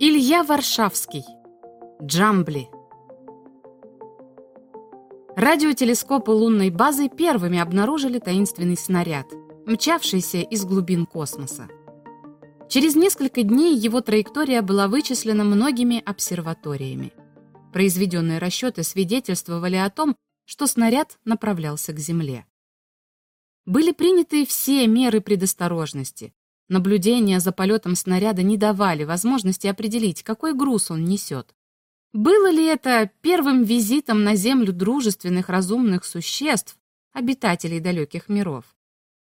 Илья Варшавский. Джамбли. Радиотелескопы лунной базы первыми обнаружили таинственный снаряд, мчавшийся из глубин космоса. Через несколько дней его траектория была вычислена многими обсерваториями. Произведенные расчеты свидетельствовали о том, что снаряд направлялся к Земле. Были приняты все меры предосторожности. Наблюдения за полетом снаряда не давали возможности определить, какой груз он несет. Было ли это первым визитом на Землю дружественных разумных существ, обитателей далеких миров?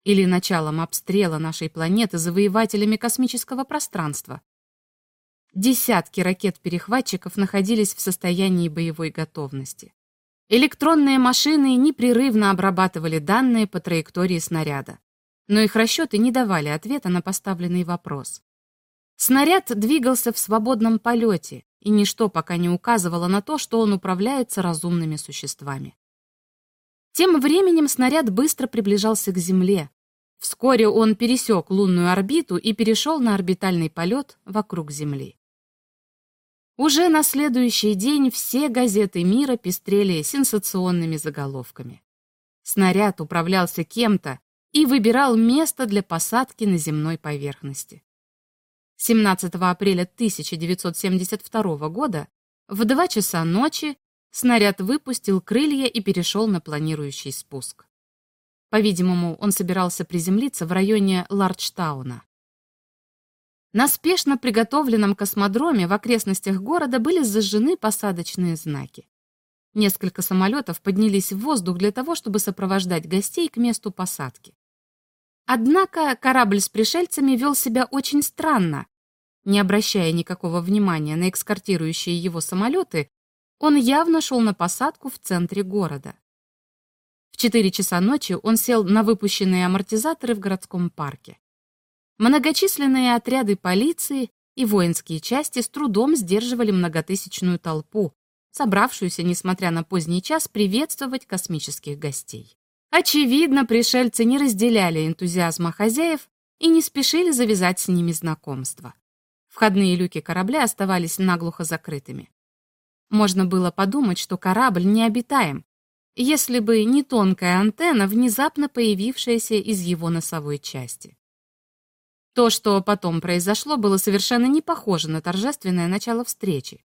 Или началом обстрела нашей планеты завоевателями космического пространства? Десятки ракет-перехватчиков находились в состоянии боевой готовности. Электронные машины непрерывно обрабатывали данные по траектории снаряда, но их расчеты не давали ответа на поставленный вопрос. Снаряд двигался в свободном полете, и ничто пока не указывало на то, что он управляется разумными существами. Тем временем снаряд быстро приближался к Земле. Вскоре он пересек лунную орбиту и перешел на орбитальный полет вокруг Земли. Уже на следующий день все газеты мира пестрели сенсационными заголовками. Снаряд управлялся кем-то и выбирал место для посадки на земной поверхности. 17 апреля 1972 года в 2 часа ночи снаряд выпустил крылья и перешел на планирующий спуск. По-видимому, он собирался приземлиться в районе Ларчтауна. На спешно приготовленном космодроме в окрестностях города были зажжены посадочные знаки. Несколько самолетов поднялись в воздух для того, чтобы сопровождать гостей к месту посадки. Однако корабль с пришельцами вел себя очень странно. Не обращая никакого внимания на экскортирующие его самолеты, он явно шел на посадку в центре города. В 4 часа ночи он сел на выпущенные амортизаторы в городском парке. Многочисленные отряды полиции и воинские части с трудом сдерживали многотысячную толпу, собравшуюся, несмотря на поздний час, приветствовать космических гостей. Очевидно, пришельцы не разделяли энтузиазма хозяев и не спешили завязать с ними знакомство. Входные люки корабля оставались наглухо закрытыми. Можно было подумать, что корабль необитаем, если бы не тонкая антенна, внезапно появившаяся из его носовой части. То, что потом произошло, было совершенно не похоже на торжественное начало встречи.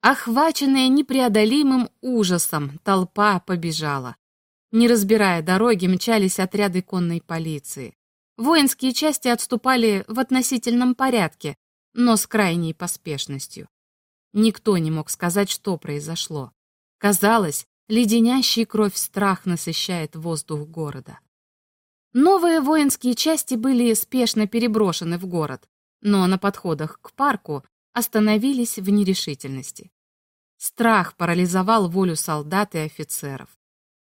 Охваченная непреодолимым ужасом, толпа побежала. Не разбирая дороги, мчались отряды конной полиции. Воинские части отступали в относительном порядке, но с крайней поспешностью. Никто не мог сказать, что произошло. Казалось, леденящий кровь страх насыщает воздух города. Новые воинские части были спешно переброшены в город, но на подходах к парку остановились в нерешительности. Страх парализовал волю солдат и офицеров.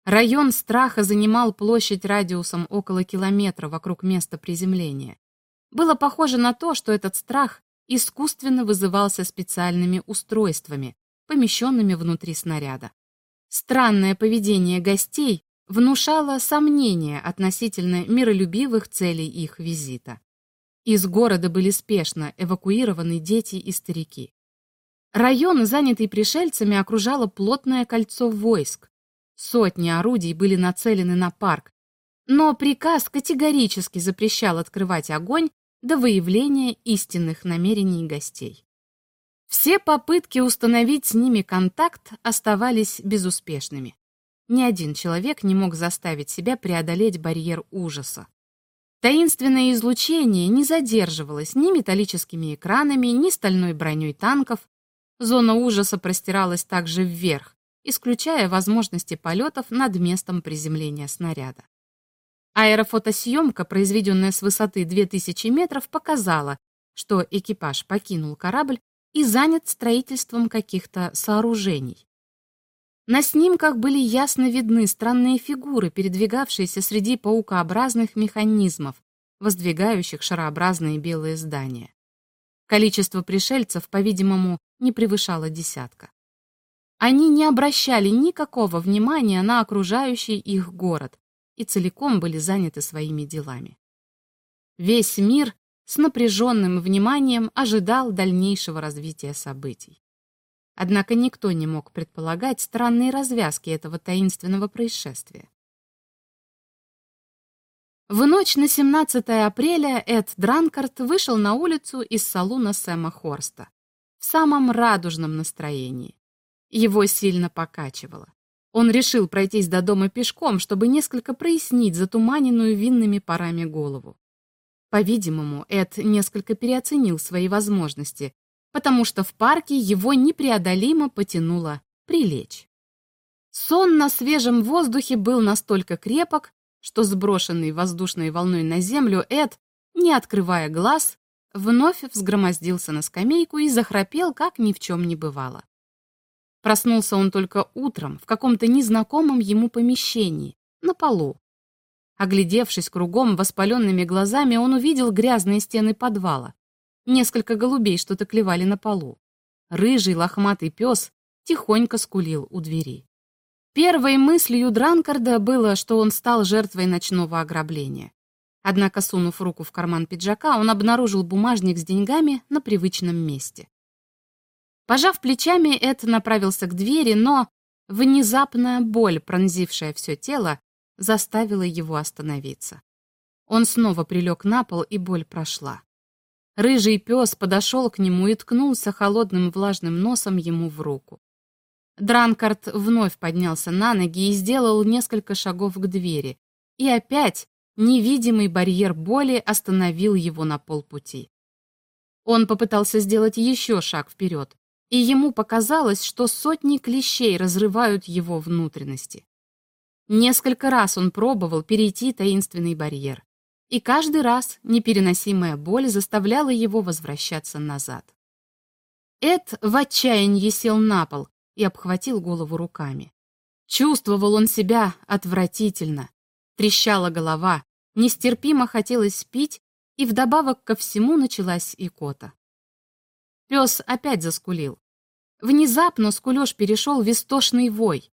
Район страха занимал площадь радиусом около километра вокруг места приземления. Было похоже на то, что этот страх искусственно вызывался специальными устройствами, помещенными внутри снаряда. Странное поведение гостей внушало сомнения относительно миролюбивых целей их визита. Из города были спешно эвакуированы дети и старики. Район, занятый пришельцами, окружало плотное кольцо войск. Сотни орудий были нацелены на парк, но приказ категорически запрещал открывать огонь до выявления истинных намерений гостей. Все попытки установить с ними контакт оставались безуспешными. Ни один человек не мог заставить себя преодолеть барьер ужаса. Таинственное излучение не задерживалось ни металлическими экранами, ни стальной броней танков. Зона ужаса простиралась также вверх, исключая возможности полетов над местом приземления снаряда. Аэрофотосъемка, произведенная с высоты 2000 метров, показала, что экипаж покинул корабль и занят строительством каких-то сооружений. На снимках были ясно видны странные фигуры, передвигавшиеся среди паукообразных механизмов, воздвигающих шарообразные белые здания. Количество пришельцев, по-видимому, не превышало десятка. Они не обращали никакого внимания на окружающий их город и целиком были заняты своими делами. Весь мир с напряженным вниманием ожидал дальнейшего развития событий. Однако никто не мог предполагать странные развязки этого таинственного происшествия. В ночь на 17 апреля Эд Дранкарт вышел на улицу из салуна Сэма Хорста в самом радужном настроении. Его сильно покачивало. Он решил пройтись до дома пешком, чтобы несколько прояснить затуманенную винными парами голову. По-видимому, Эд несколько переоценил свои возможности, потому что в парке его непреодолимо потянуло прилечь. Сон на свежем воздухе был настолько крепок, что сброшенный воздушной волной на землю Эд, не открывая глаз, вновь взгромоздился на скамейку и захрапел, как ни в чем не бывало. Проснулся он только утром в каком-то незнакомом ему помещении, на полу. Оглядевшись кругом воспаленными глазами, он увидел грязные стены подвала. Несколько голубей что-то клевали на полу. Рыжий лохматый пес тихонько скулил у двери. Первой мыслью Дранкарда было, что он стал жертвой ночного ограбления. Однако, сунув руку в карман пиджака, он обнаружил бумажник с деньгами на привычном месте. Пожав плечами, Эд направился к двери, но внезапная боль, пронзившая все тело, заставила его остановиться. Он снова прилег на пол, и боль прошла. Рыжий пес подошел к нему и ткнулся холодным влажным носом ему в руку. Дранкард вновь поднялся на ноги и сделал несколько шагов к двери. И опять невидимый барьер боли остановил его на полпути. Он попытался сделать еще шаг вперед, и ему показалось, что сотни клещей разрывают его внутренности. Несколько раз он пробовал перейти таинственный барьер, и каждый раз непереносимая боль заставляла его возвращаться назад. Эд в отчаянии сел на пол, и обхватил голову руками. Чувствовал он себя отвратительно. Трещала голова, нестерпимо хотелось пить, и вдобавок ко всему началась икота. Пес опять заскулил. Внезапно скулеж перешел в истошный вой.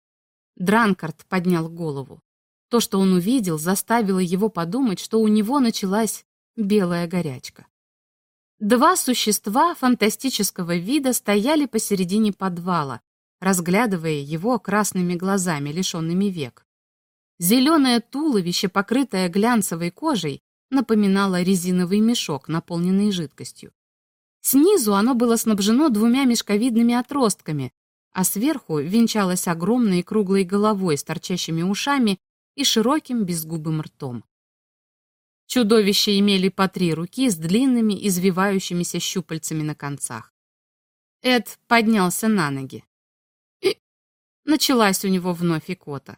Дранкард поднял голову. То, что он увидел, заставило его подумать, что у него началась белая горячка. Два существа фантастического вида стояли посередине подвала, разглядывая его красными глазами, лишенными век. Зеленое туловище, покрытое глянцевой кожей, напоминало резиновый мешок, наполненный жидкостью. Снизу оно было снабжено двумя мешковидными отростками, а сверху венчалось огромной круглой головой с торчащими ушами и широким безгубым ртом. Чудовища имели по три руки с длинными извивающимися щупальцами на концах. Эд поднялся на ноги. Началась у него вновь икота.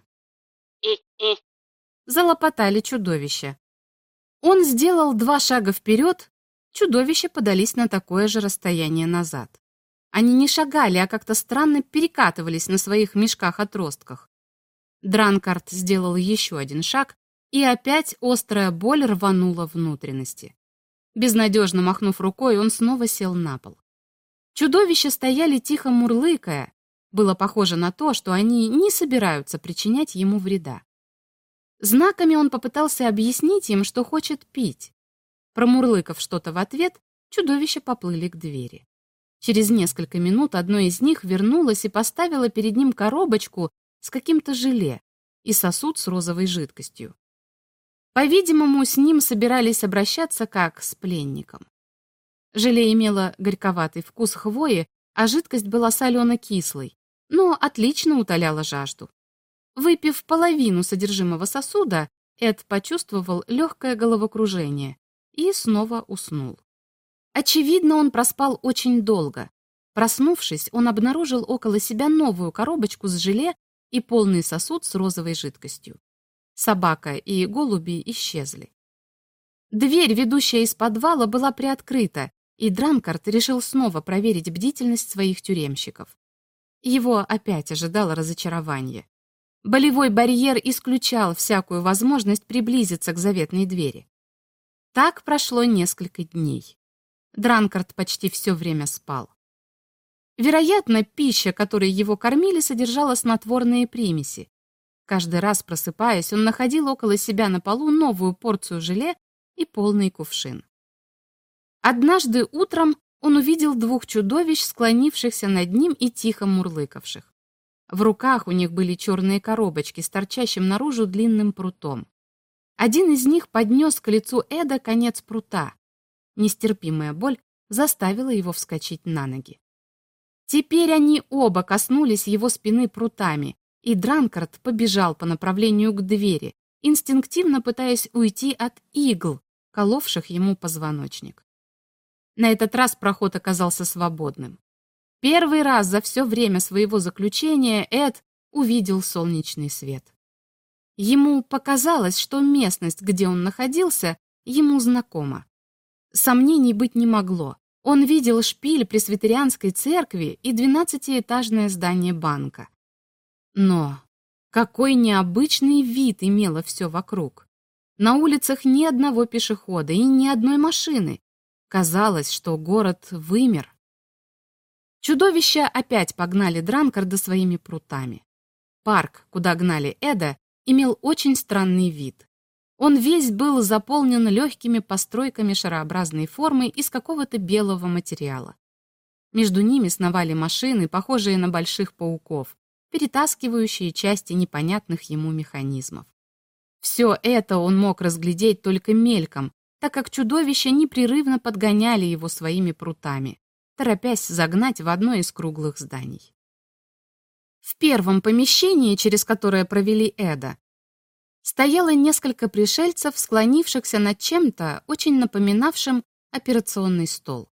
И-и. Залопотали чудовища. Он сделал два шага вперед, чудовища подались на такое же расстояние назад. Они не шагали, а как-то странно перекатывались на своих мешках-отростках. Дранкарт сделал еще один шаг, и опять острая боль рванула внутренности. Безнадежно махнув рукой, он снова сел на пол. Чудовища стояли тихо мурлыкая, было похоже на то, что они не собираются причинять ему вреда. Знаками он попытался объяснить им, что хочет пить. Промурлыкав что-то в ответ, чудовища поплыли к двери. Через несколько минут одно из них вернулось и поставило перед ним коробочку с каким-то желе и сосуд с розовой жидкостью. По-видимому, с ним собирались обращаться как с пленником. Желе имело горьковатый вкус хвои, а жидкость была солено-кислой, но отлично утоляла жажду. Выпив половину содержимого сосуда, Эд почувствовал легкое головокружение и снова уснул. Очевидно, он проспал очень долго. Проснувшись, он обнаружил около себя новую коробочку с желе и полный сосуд с розовой жидкостью. Собака и голуби исчезли. Дверь, ведущая из подвала, была приоткрыта, и Дранкарт решил снова проверить бдительность своих тюремщиков. Его опять ожидало разочарование. Болевой барьер исключал всякую возможность приблизиться к заветной двери. Так прошло несколько дней. Дранкард почти все время спал. Вероятно, пища, которой его кормили, содержала снотворные примеси. Каждый раз просыпаясь, он находил около себя на полу новую порцию желе и полный кувшин. Однажды утром он увидел двух чудовищ, склонившихся над ним и тихо мурлыкавших. В руках у них были черные коробочки с торчащим наружу длинным прутом. Один из них поднес к лицу Эда конец прута. Нестерпимая боль заставила его вскочить на ноги. Теперь они оба коснулись его спины прутами, и Дранкард побежал по направлению к двери, инстинктивно пытаясь уйти от игл, коловших ему позвоночник. На этот раз проход оказался свободным. Первый раз за все время своего заключения Эд увидел солнечный свет. Ему показалось, что местность, где он находился, ему знакома. Сомнений быть не могло. Он видел шпиль пресвитерианской церкви и двенадцатиэтажное здание банка. Но какой необычный вид имело все вокруг. На улицах ни одного пешехода и ни одной машины. Казалось, что город вымер. Чудовища опять погнали Дранкарда своими прутами. Парк, куда гнали Эда, имел очень странный вид. Он весь был заполнен легкими постройками шарообразной формы из какого-то белого материала. Между ними сновали машины, похожие на больших пауков, перетаскивающие части непонятных ему механизмов. Все это он мог разглядеть только мельком, так как чудовища непрерывно подгоняли его своими прутами, торопясь загнать в одно из круглых зданий. В первом помещении, через которое провели Эда, стояло несколько пришельцев, склонившихся над чем-то, очень напоминавшим операционный стол.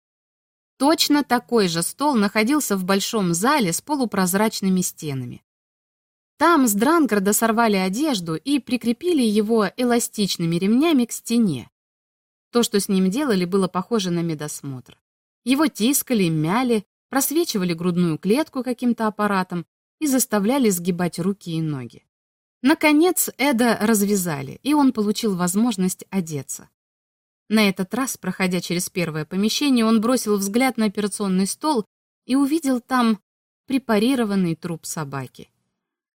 Точно такой же стол находился в большом зале с полупрозрачными стенами. Там с Дрангарда сорвали одежду и прикрепили его эластичными ремнями к стене. То, что с ним делали, было похоже на медосмотр. Его тискали, мяли, просвечивали грудную клетку каким-то аппаратом и заставляли сгибать руки и ноги. Наконец Эда развязали, и он получил возможность одеться. На этот раз, проходя через первое помещение, он бросил взгляд на операционный стол и увидел там препарированный труп собаки.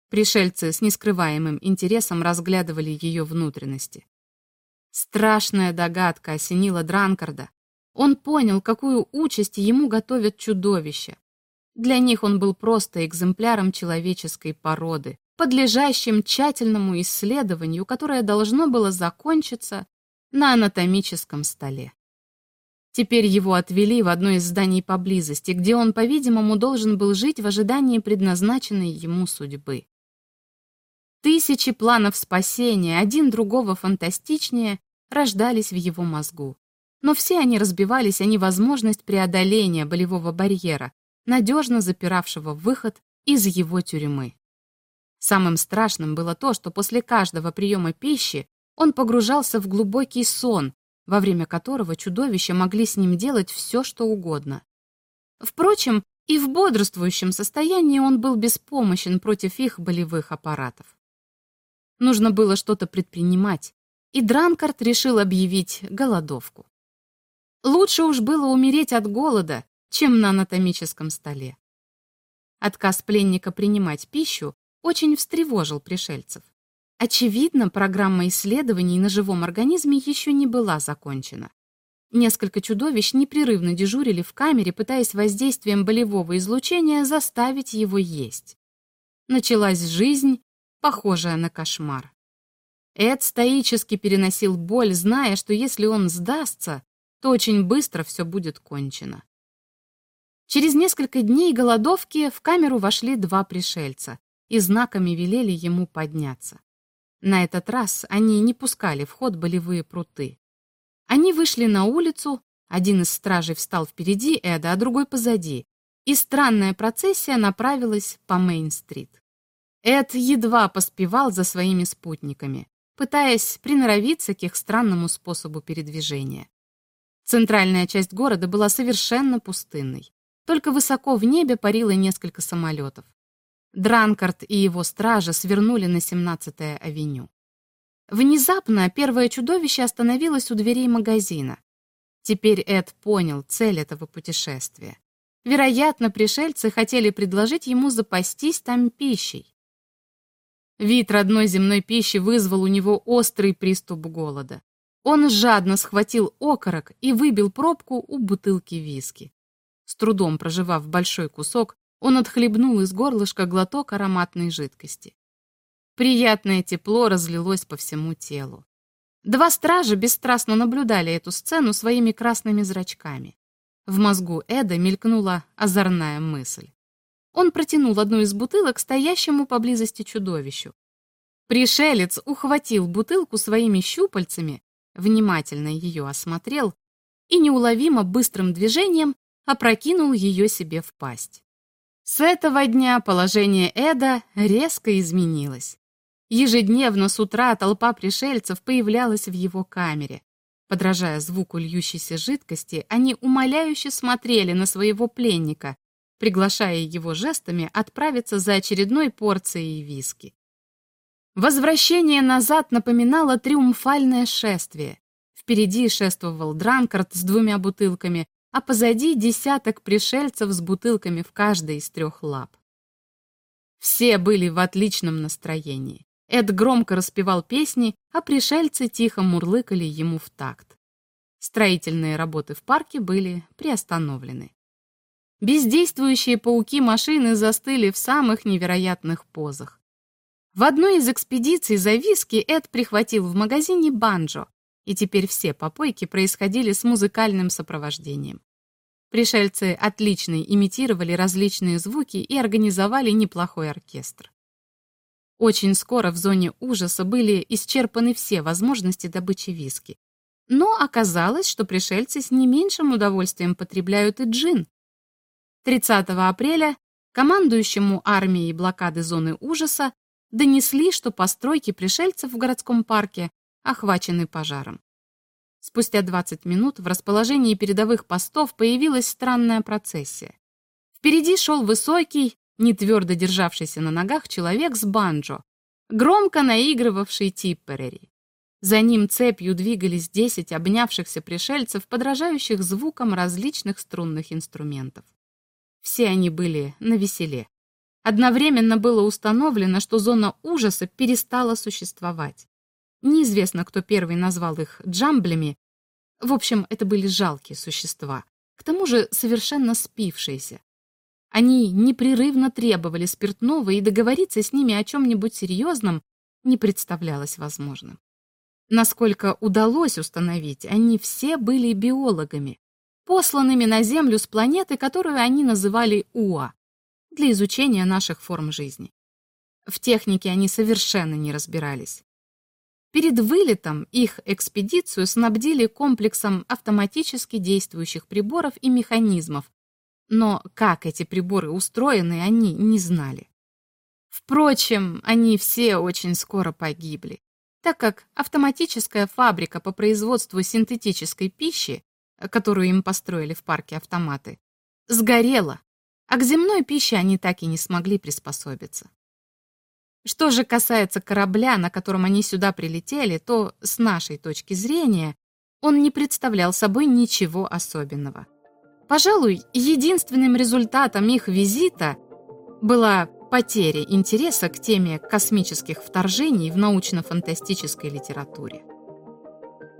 Пришельцы с нескрываемым интересом разглядывали ее внутренности. Страшная догадка осенила Дранкарда. Он понял, какую участь ему готовят чудовища. Для них он был просто экземпляром человеческой породы, подлежащим тщательному исследованию, которое должно было закончиться на анатомическом столе. Теперь его отвели в одно из зданий поблизости, где он, по-видимому, должен был жить в ожидании предназначенной ему судьбы. Тысячи планов спасения, один другого фантастичнее, рождались в его мозгу. Но все они разбивались о невозможность преодоления болевого барьера, надежно запиравшего выход из его тюрьмы. Самым страшным было то, что после каждого приема пищи он погружался в глубокий сон, во время которого чудовища могли с ним делать все, что угодно. Впрочем, и в бодрствующем состоянии он был беспомощен против их болевых аппаратов. Нужно было что-то предпринимать, и Дранкарт решил объявить голодовку. Лучше уж было умереть от голода, чем на анатомическом столе. Отказ пленника принимать пищу очень встревожил пришельцев. Очевидно, программа исследований на живом организме еще не была закончена. Несколько чудовищ непрерывно дежурили в камере, пытаясь воздействием болевого излучения заставить его есть. Началась жизнь, похожая на кошмар. Эд стоически переносил боль, зная, что если он сдастся, то очень быстро все будет кончено. Через несколько дней голодовки в камеру вошли два пришельца и знаками велели ему подняться. На этот раз они не пускали в ход болевые пруты. Они вышли на улицу, один из стражей встал впереди Эда, а другой позади, и странная процессия направилась по Мейн-стрит. Эд едва поспевал за своими спутниками, пытаясь приноровиться к их странному способу передвижения. Центральная часть города была совершенно пустынной. Только высоко в небе парило несколько самолетов. Дранкард и его стража свернули на 17-е авеню. Внезапно первое чудовище остановилось у дверей магазина. Теперь Эд понял цель этого путешествия. Вероятно, пришельцы хотели предложить ему запастись там пищей. Вид родной земной пищи вызвал у него острый приступ голода. Он жадно схватил окорок и выбил пробку у бутылки виски. Трудом проживав большой кусок, он отхлебнул из горлышка глоток ароматной жидкости. Приятное тепло разлилось по всему телу. Два стража бесстрастно наблюдали эту сцену своими красными зрачками. В мозгу Эда мелькнула озорная мысль. Он протянул одну из бутылок стоящему поблизости чудовищу. Пришелец ухватил бутылку своими щупальцами, внимательно ее осмотрел и неуловимо быстрым движением опрокинул ее себе в пасть. С этого дня положение Эда резко изменилось. Ежедневно с утра толпа пришельцев появлялась в его камере. Подражая звуку льющейся жидкости, они умоляюще смотрели на своего пленника, приглашая его жестами отправиться за очередной порцией виски. Возвращение назад напоминало триумфальное шествие. Впереди шествовал Дранкард с двумя бутылками, а позади десяток пришельцев с бутылками в каждой из трех лап. Все были в отличном настроении. Эд громко распевал песни, а пришельцы тихо мурлыкали ему в такт. Строительные работы в парке были приостановлены. Бездействующие пауки машины застыли в самых невероятных позах. В одной из экспедиций за виски Эд прихватил в магазине банджо, и теперь все попойки происходили с музыкальным сопровождением. Пришельцы отлично имитировали различные звуки и организовали неплохой оркестр. Очень скоро в зоне ужаса были исчерпаны все возможности добычи виски. Но оказалось, что пришельцы с не меньшим удовольствием потребляют и джин. 30 апреля командующему армией блокады зоны ужаса донесли, что постройки пришельцев в городском парке охвачены пожаром. Спустя 20 минут в расположении передовых постов появилась странная процессия. Впереди шел высокий, не твердо державшийся на ногах человек с банджо, громко наигрывавший типперери. За ним цепью двигались десять обнявшихся пришельцев, подражающих звукам различных струнных инструментов. Все они были на веселе. Одновременно было установлено, что зона ужаса перестала существовать. Неизвестно, кто первый назвал их джамблями. В общем, это были жалкие существа, к тому же совершенно спившиеся. Они непрерывно требовали спиртного, и договориться с ними о чем-нибудь серьезном не представлялось возможным. Насколько удалось установить, они все были биологами, посланными на Землю с планеты, которую они называли Уа, для изучения наших форм жизни. В технике они совершенно не разбирались. Перед вылетом их экспедицию снабдили комплексом автоматически действующих приборов и механизмов, но как эти приборы устроены, они не знали. Впрочем, они все очень скоро погибли, так как автоматическая фабрика по производству синтетической пищи, которую им построили в парке автоматы, сгорела, а к земной пище они так и не смогли приспособиться. Что же касается корабля, на котором они сюда прилетели, то, с нашей точки зрения, он не представлял собой ничего особенного. Пожалуй, единственным результатом их визита была потеря интереса к теме космических вторжений в научно-фантастической литературе.